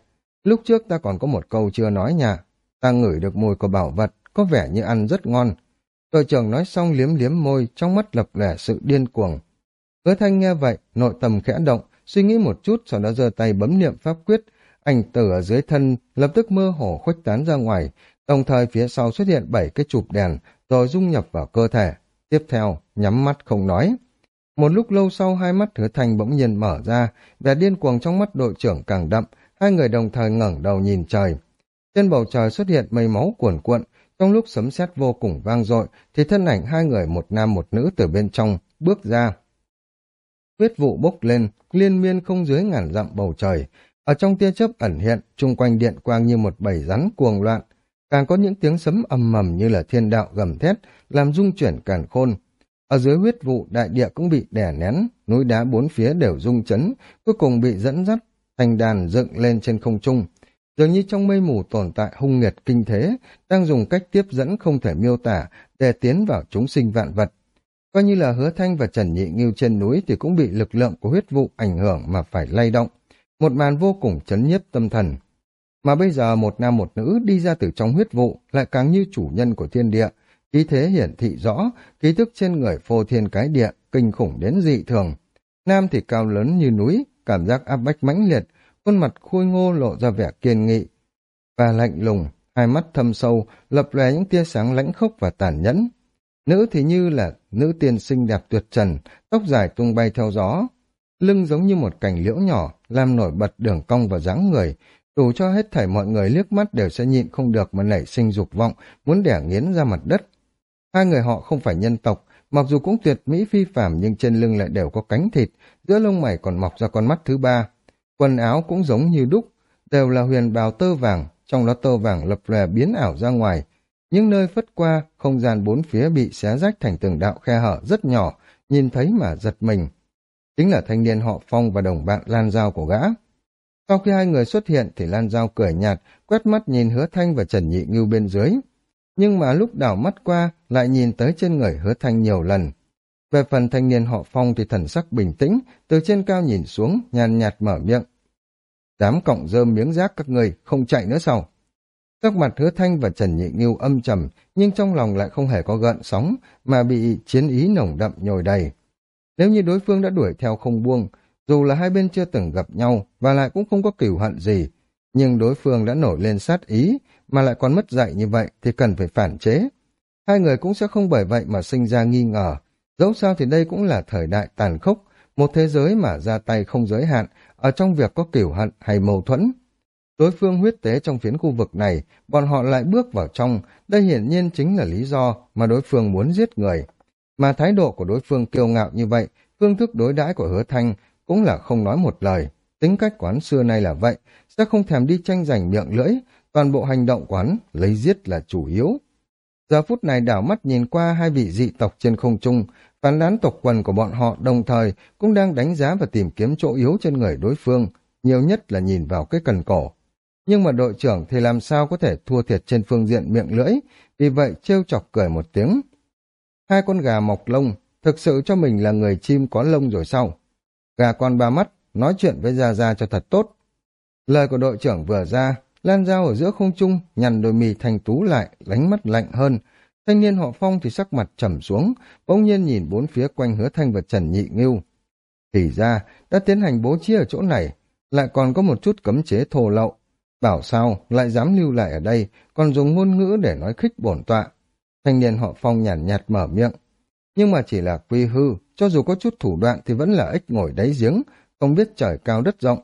lúc trước ta còn có một câu chưa nói nhà, ta ngửi được mùi của bảo vật, có vẻ như ăn rất ngon. Đội trưởng nói xong liếm liếm môi, trong mắt lập lẻ sự điên cuồng. Hứa thanh nghe vậy, nội tâm khẽ động, suy nghĩ một chút sau đó giơ tay bấm niệm pháp quyết, ảnh tử ở dưới thân lập tức mơ hồ khuếch tán ra ngoài, đồng thời phía sau xuất hiện bảy cái chụp đèn, rồi dung nhập vào cơ thể. Tiếp theo, nhắm mắt không nói. Một lúc lâu sau hai mắt hứa thanh bỗng nhiên mở ra, vẻ điên cuồng trong mắt đội trưởng càng đậm, hai người đồng thời ngẩng đầu nhìn trời. Trên bầu trời xuất hiện mây máu cuồn cuộn, trong lúc sấm sét vô cùng vang dội thì thân ảnh hai người một nam một nữ từ bên trong bước ra. Huyết vụ bốc lên, liên miên không dưới ngàn dặm bầu trời. Ở trong tia chớp ẩn hiện, chung quanh điện quang như một bầy rắn cuồng loạn. Càng có những tiếng sấm ầm mầm như là thiên đạo gầm thét, làm rung chuyển càn khôn. Ở dưới huyết vụ, đại địa cũng bị đè nén, núi đá bốn phía đều rung chấn, cuối cùng bị dẫn dắt, thành đàn dựng lên trên không trung. Dường như trong mây mù tồn tại hung nghiệt kinh thế, đang dùng cách tiếp dẫn không thể miêu tả để tiến vào chúng sinh vạn vật. Coi như là hứa thanh và Trần Nhị Nghiêu trên núi thì cũng bị lực lượng của huyết vụ ảnh hưởng mà phải lay động. Một màn vô cùng chấn nhiếp tâm thần. Mà bây giờ một nam một nữ đi ra từ trong huyết vụ lại càng như chủ nhân của thiên địa. Khí thế hiển thị rõ, ký thức trên người phô thiên cái địa, kinh khủng đến dị thường. Nam thì cao lớn như núi, cảm giác áp bách mãnh liệt, khuôn mặt khôi ngô lộ ra vẻ kiên nghị và lạnh lùng, hai mắt thâm sâu, lập lòe những tia sáng lãnh khốc và tàn nhẫn. Nữ thì như là nữ tiên xinh đẹp tuyệt trần, tóc dài tung bay theo gió, lưng giống như một cành liễu nhỏ, làm nổi bật đường cong và dáng người, đủ cho hết thảy mọi người liếc mắt đều sẽ nhịn không được mà nảy sinh dục vọng, muốn đẻ nghiến ra mặt đất. Hai người họ không phải nhân tộc, mặc dù cũng tuyệt mỹ phi phàm nhưng trên lưng lại đều có cánh thịt, giữa lông mày còn mọc ra con mắt thứ ba, Quần áo cũng giống như đúc, đều là huyền bào tơ vàng, trong đó tơ vàng lập lòe biến ảo ra ngoài. Những nơi phất qua, không gian bốn phía bị xé rách thành từng đạo khe hở rất nhỏ, nhìn thấy mà giật mình. Chính là thanh niên họ Phong và đồng bạn Lan Giao của gã. Sau khi hai người xuất hiện thì Lan Giao cười nhạt, quét mắt nhìn hứa thanh và Trần Nhị Ngưu bên dưới. Nhưng mà lúc đảo mắt qua, lại nhìn tới trên người hứa thanh nhiều lần. Về phần thanh niên họ Phong thì thần sắc bình tĩnh, từ trên cao nhìn xuống, nhàn nhạt mở miệng. Dám cọng dơm miếng rác các người, không chạy nữa sao? Các mặt hứa thanh và Trần Nhị Nghiêu âm trầm, nhưng trong lòng lại không hề có gợn sóng, mà bị chiến ý nồng đậm nhồi đầy. Nếu như đối phương đã đuổi theo không buông, dù là hai bên chưa từng gặp nhau và lại cũng không có cửu hận gì, nhưng đối phương đã nổi lên sát ý, mà lại còn mất dạy như vậy thì cần phải phản chế. Hai người cũng sẽ không bởi vậy mà sinh ra nghi ngờ, Dẫu sao thì đây cũng là thời đại tàn khốc, một thế giới mà ra tay không giới hạn, ở trong việc có kiểu hận hay mâu thuẫn. Đối phương huyết tế trong phiến khu vực này, bọn họ lại bước vào trong, đây hiển nhiên chính là lý do mà đối phương muốn giết người. Mà thái độ của đối phương kiêu ngạo như vậy, phương thức đối đãi của hứa thanh cũng là không nói một lời. Tính cách quán xưa nay là vậy, sẽ không thèm đi tranh giành miệng lưỡi, toàn bộ hành động quán lấy giết là chủ yếu. Giờ phút này đảo mắt nhìn qua hai vị dị tộc trên không trung, phán đoán tộc quần của bọn họ đồng thời cũng đang đánh giá và tìm kiếm chỗ yếu trên người đối phương, nhiều nhất là nhìn vào cái cần cổ. Nhưng mà đội trưởng thì làm sao có thể thua thiệt trên phương diện miệng lưỡi, vì vậy trêu chọc cười một tiếng. Hai con gà mọc lông, thực sự cho mình là người chim có lông rồi sao? Gà con ba mắt, nói chuyện với Gia Gia cho thật tốt. Lời của đội trưởng vừa ra, Lan Giao ở giữa không trung, nhằn đôi mì thành tú lại, lánh mắt lạnh hơn. Thanh niên họ Phong thì sắc mặt trầm xuống, bỗng nhiên nhìn bốn phía quanh hứa thanh và Trần Nhị Ngưu. Thì ra, đã tiến hành bố trí ở chỗ này, lại còn có một chút cấm chế thô lậu. Bảo sao, lại dám lưu lại ở đây, còn dùng ngôn ngữ để nói khích bổn tọa. Thanh niên họ Phong nhàn nhạt, nhạt mở miệng. Nhưng mà chỉ là quy hư, cho dù có chút thủ đoạn thì vẫn là ích ngồi đáy giếng, không biết trời cao đất rộng.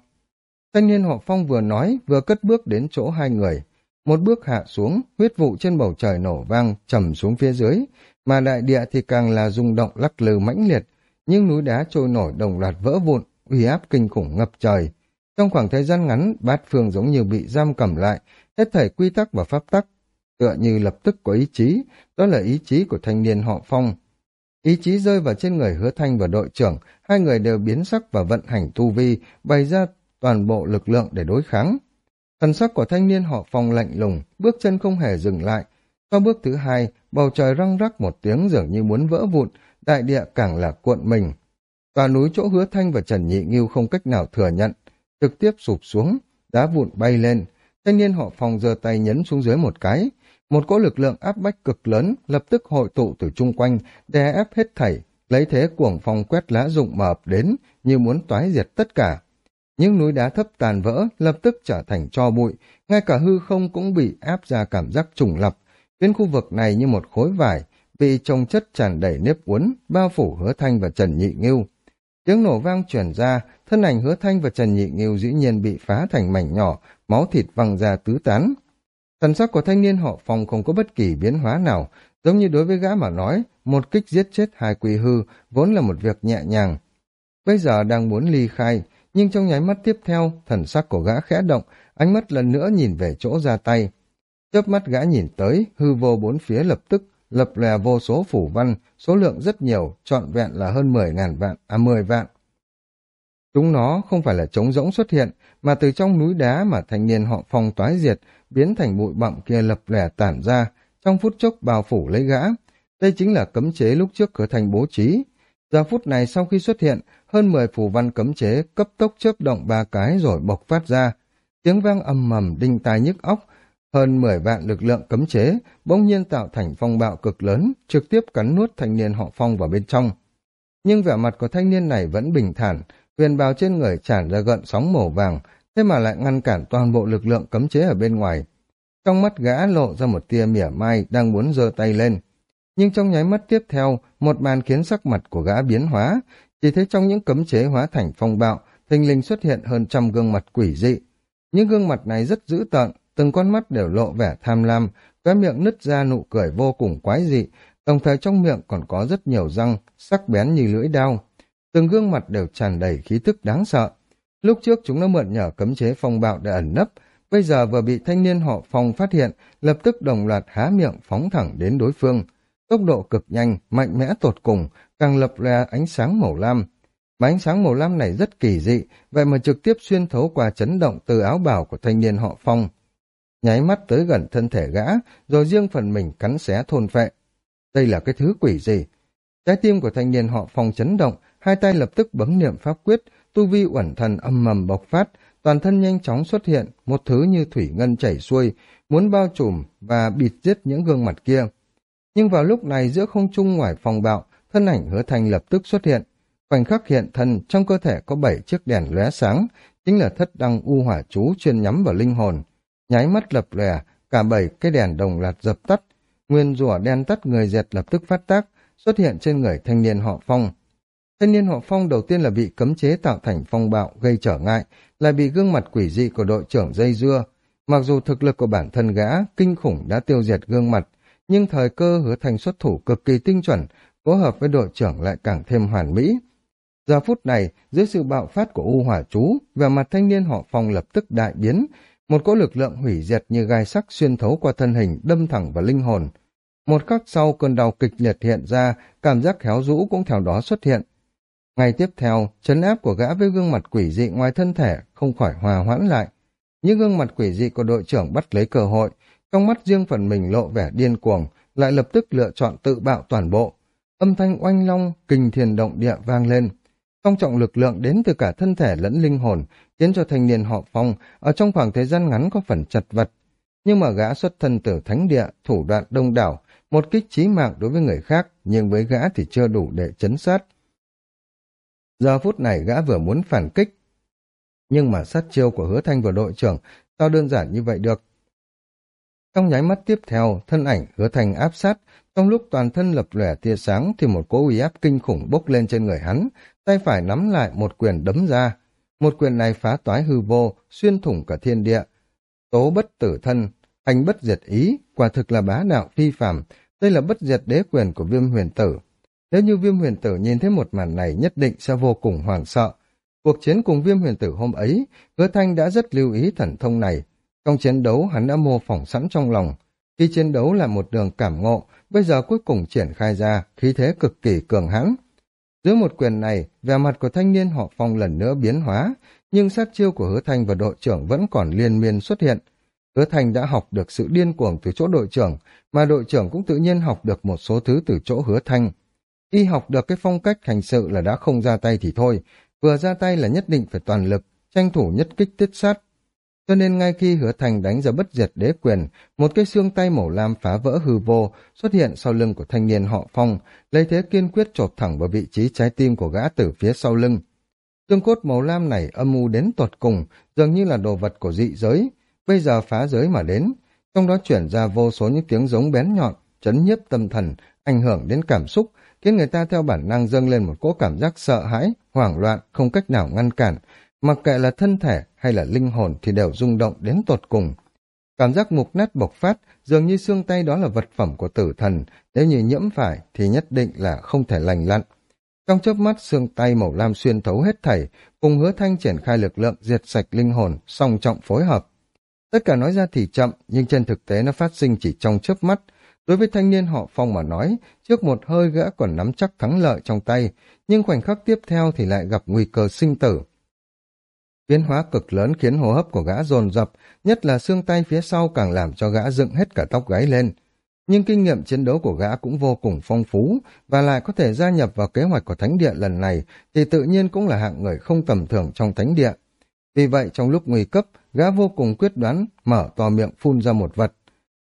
Thanh niên họ Phong vừa nói, vừa cất bước đến chỗ hai người. Một bước hạ xuống, huyết vụ trên bầu trời nổ vang, trầm xuống phía dưới, mà đại địa thì càng là rung động lắc lư mãnh liệt, nhưng núi đá trôi nổi đồng loạt vỡ vụn, uy áp kinh khủng ngập trời. Trong khoảng thời gian ngắn, bát phương giống như bị giam cầm lại, hết thảy quy tắc và pháp tắc, tựa như lập tức có ý chí, đó là ý chí của thanh niên họ Phong. Ý chí rơi vào trên người hứa thanh và đội trưởng, hai người đều biến sắc và vận hành tu vi, bày ra toàn bộ lực lượng để đối kháng. Thần sắc của thanh niên họ Phong lạnh lùng, bước chân không hề dừng lại. Sau bước thứ hai, bầu trời răng rắc một tiếng dường như muốn vỡ vụn, đại địa càng là cuộn mình. Tòa núi chỗ hứa thanh và Trần Nhị Nghiêu không cách nào thừa nhận, trực tiếp sụp xuống, đá vụn bay lên. Thanh niên họ Phong giơ tay nhấn xuống dưới một cái, một cỗ lực lượng áp bách cực lớn lập tức hội tụ từ chung quanh, đè ép hết thảy, lấy thế cuồng phong quét lá rụng mà ập đến, như muốn toái diệt tất cả. Những núi đá thấp tàn vỡ lập tức trở thành cho bụi, ngay cả hư không cũng bị áp ra cảm giác trùng lập. Biến khu vực này như một khối vải, bị trông chất tràn đầy nếp uốn, bao phủ hứa thanh và Trần Nhị Ngưu. Tiếng nổ vang chuyển ra, thân ảnh hứa thanh và Trần Nhị Ngưu dĩ nhiên bị phá thành mảnh nhỏ, máu thịt văng ra tứ tán. Thần sắc của thanh niên họ phòng không có bất kỳ biến hóa nào, giống như đối với gã mà nói, một kích giết chết hai quỷ hư vốn là một việc nhẹ nhàng. Bây giờ đang muốn ly khai, nhưng trong nháy mắt tiếp theo, thần sắc của gã khẽ động, ánh mắt lần nữa nhìn về chỗ ra tay. Chớp mắt gã nhìn tới, hư vô bốn phía lập tức, lập lè vô số phủ văn, số lượng rất nhiều, trọn vẹn là hơn 10 ngàn vạn, à 10 vạn. Chúng nó không phải là trống rỗng xuất hiện, mà từ trong núi đá mà thanh niên họ phong toái diệt, biến thành bụi bặm kia lập lẻ tản ra, trong phút chốc bao phủ lấy gã. Đây chính là cấm chế lúc trước cửa thành bố trí. Giờ phút này sau khi xuất hiện, hơn 10 phủ văn cấm chế cấp tốc chớp động ba cái rồi bộc phát ra. Tiếng vang ầm mầm đinh tai nhức óc, hơn 10 vạn lực lượng cấm chế bỗng nhiên tạo thành phong bạo cực lớn, trực tiếp cắn nuốt thanh niên họ phong vào bên trong. Nhưng vẻ mặt của thanh niên này vẫn bình thản, huyền bào trên người tràn ra gợn sóng màu vàng, thế mà lại ngăn cản toàn bộ lực lượng cấm chế ở bên ngoài. Trong mắt gã lộ ra một tia mỉa mai đang muốn giơ tay lên. Nhưng trong nháy mắt tiếp theo, một màn khiến sắc mặt của gã biến hóa, chỉ thấy trong những cấm chế hóa thành phong bạo, thình linh xuất hiện hơn trăm gương mặt quỷ dị. Những gương mặt này rất dữ tợn, từng con mắt đều lộ vẻ tham lam, cái miệng nứt ra nụ cười vô cùng quái dị, đồng thời trong miệng còn có rất nhiều răng, sắc bén như lưỡi đao. Từng gương mặt đều tràn đầy khí tức đáng sợ. Lúc trước chúng nó mượn nhờ cấm chế phong bạo để ẩn nấp, bây giờ vừa bị thanh niên họ phong phát hiện, lập tức đồng loạt há miệng phóng thẳng đến đối phương. Tốc độ cực nhanh, mạnh mẽ tột cùng, càng lập ra ánh sáng màu lam. Mà ánh sáng màu lam này rất kỳ dị, vậy mà trực tiếp xuyên thấu qua chấn động từ áo bào của thanh niên họ phong. Nháy mắt tới gần thân thể gã, rồi riêng phần mình cắn xé thôn phệ. Đây là cái thứ quỷ gì? Trái tim của thanh niên họ phong chấn động, hai tay lập tức bấm niệm pháp quyết, tu vi uẩn thần âm mầm bộc phát, toàn thân nhanh chóng xuất hiện, một thứ như thủy ngân chảy xuôi, muốn bao trùm và bịt giết những gương mặt kia. Nhưng vào lúc này giữa không trung ngoài phòng bạo, thân ảnh hứa thành lập tức xuất hiện. Khoảnh khắc hiện thân, trong cơ thể có bảy chiếc đèn lóe sáng, chính là thất đăng u hỏa chú chuyên nhắm vào linh hồn. Nháy mắt lập lè, cả bảy cái đèn đồng loạt dập tắt, nguyên rủa đen tắt người dệt lập tức phát tác, xuất hiện trên người thanh niên họ phong. Thanh niên họ phong đầu tiên là bị cấm chế tạo thành phong bạo gây trở ngại, lại bị gương mặt quỷ dị của đội trưởng dây dưa. Mặc dù thực lực của bản thân gã kinh khủng đã tiêu diệt gương mặt, nhưng thời cơ hứa thành xuất thủ cực kỳ tinh chuẩn, phối hợp với đội trưởng lại càng thêm hoàn mỹ. Giờ phút này, dưới sự bạo phát của U Hỏa Chú, vẻ mặt thanh niên họ phong lập tức đại biến, một cỗ lực lượng hủy diệt như gai sắc xuyên thấu qua thân hình đâm thẳng vào linh hồn. Một khắc sau cơn đau kịch liệt hiện ra, cảm giác khéo rũ cũng theo đó xuất hiện. Ngày tiếp theo, chấn áp của gã với gương mặt quỷ dị ngoài thân thể không khỏi hòa hoãn lại. Những gương mặt quỷ dị của đội trưởng bắt lấy cơ hội, trong mắt riêng phần mình lộ vẻ điên cuồng, lại lập tức lựa chọn tự bạo toàn bộ. âm thanh oanh long, kinh thiền động địa vang lên. Song trọng lực lượng đến từ cả thân thể lẫn linh hồn, khiến cho thanh niên họ phong ở trong khoảng thời gian ngắn có phần chật vật. Nhưng mà gã xuất thân từ thánh địa, thủ đoạn đông đảo, một kích trí mạng đối với người khác, nhưng với gã thì chưa đủ để chấn sát. Giờ phút này gã vừa muốn phản kích, nhưng mà sát chiêu của hứa thanh và đội trưởng sao đơn giản như vậy được. Trong nháy mắt tiếp theo, thân ảnh hứa thanh áp sát, trong lúc toàn thân lập lòe tia sáng thì một cỗ uy áp kinh khủng bốc lên trên người hắn, tay phải nắm lại một quyền đấm ra. Một quyền này phá toái hư vô, xuyên thủng cả thiên địa. Tố bất tử thân, hành bất diệt ý, quả thực là bá đạo phi phàm. Đây là bất diệt đế quyền của viêm huyền tử. Nếu như viêm huyền tử nhìn thấy một màn này nhất định sẽ vô cùng hoảng sợ. Cuộc chiến cùng viêm huyền tử hôm ấy, hứa thanh đã rất lưu ý thần thông này. Trong chiến đấu hắn đã mô phỏng sẵn trong lòng. Khi chiến đấu là một đường cảm ngộ, bây giờ cuối cùng triển khai ra, khí thế cực kỳ cường hãn. Dưới một quyền này, vẻ mặt của thanh niên họ phong lần nữa biến hóa, nhưng sát chiêu của hứa thanh và đội trưởng vẫn còn liên miên xuất hiện. Hứa thanh đã học được sự điên cuồng từ chỗ đội trưởng, mà đội trưởng cũng tự nhiên học được một số thứ từ chỗ hứa thanh. Y học được cái phong cách hành sự là đã không ra tay thì thôi, vừa ra tay là nhất định phải toàn lực, tranh thủ nhất kích tiết sát. Cho nên ngay khi hứa thành đánh ra bất diệt đế quyền, một cái xương tay màu lam phá vỡ hư vô xuất hiện sau lưng của thanh niên họ phong, lấy thế kiên quyết chộp thẳng vào vị trí trái tim của gã từ phía sau lưng. Xương cốt màu lam này âm mưu đến tột cùng, dường như là đồ vật của dị giới, bây giờ phá giới mà đến, trong đó chuyển ra vô số những tiếng giống bén nhọn, chấn nhiếp tâm thần, ảnh hưởng đến cảm xúc, khiến người ta theo bản năng dâng lên một cỗ cảm giác sợ hãi, hoảng loạn, không cách nào ngăn cản, mặc kệ là thân thể hay là linh hồn thì đều rung động đến tột cùng. Cảm giác mục nát bộc phát, dường như xương tay đó là vật phẩm của tử thần, nếu như nhiễm phải thì nhất định là không thể lành lặn. Trong chớp mắt xương tay màu lam xuyên thấu hết thảy, cùng hứa thanh triển khai lực lượng diệt sạch linh hồn, song trọng phối hợp. Tất cả nói ra thì chậm, nhưng trên thực tế nó phát sinh chỉ trong chớp mắt, Đối với thanh niên họ Phong mà nói, trước một hơi gã còn nắm chắc thắng lợi trong tay, nhưng khoảnh khắc tiếp theo thì lại gặp nguy cơ sinh tử. Biến hóa cực lớn khiến hô hấp của gã dồn dập, nhất là xương tay phía sau càng làm cho gã dựng hết cả tóc gáy lên. Nhưng kinh nghiệm chiến đấu của gã cũng vô cùng phong phú và lại có thể gia nhập vào kế hoạch của Thánh Địa lần này thì tự nhiên cũng là hạng người không tầm thường trong Thánh Địa. Vì vậy trong lúc nguy cấp, gã vô cùng quyết đoán mở to miệng phun ra một vật.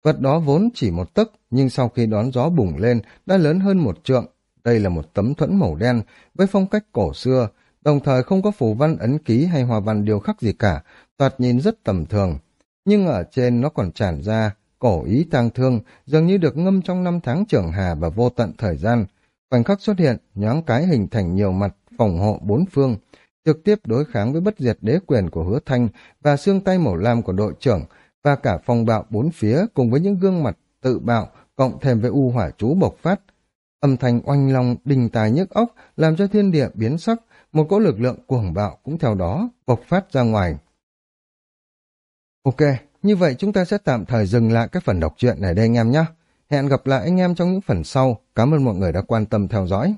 Vật đó vốn chỉ một tấc, nhưng sau khi đón gió bùng lên, đã lớn hơn một trượng. Đây là một tấm thuẫn màu đen, với phong cách cổ xưa, đồng thời không có phù văn ấn ký hay hòa văn điều khắc gì cả, toạt nhìn rất tầm thường. Nhưng ở trên nó còn tràn ra, cổ ý tang thương, dường như được ngâm trong năm tháng trưởng hà và vô tận thời gian. Khoảnh khắc xuất hiện, nhoáng cái hình thành nhiều mặt, phòng hộ bốn phương, trực tiếp đối kháng với bất diệt đế quyền của hứa thanh và xương tay màu lam của đội trưởng, và cả phong bạo bốn phía cùng với những gương mặt tự bạo cộng thêm với u hỏa chú bộc phát. Âm thanh oanh long đình tài nhức óc làm cho thiên địa biến sắc, một cỗ lực lượng cuồng bạo cũng theo đó bộc phát ra ngoài. Ok, như vậy chúng ta sẽ tạm thời dừng lại các phần đọc truyện này đây anh em nhé. Hẹn gặp lại anh em trong những phần sau. Cảm ơn mọi người đã quan tâm theo dõi.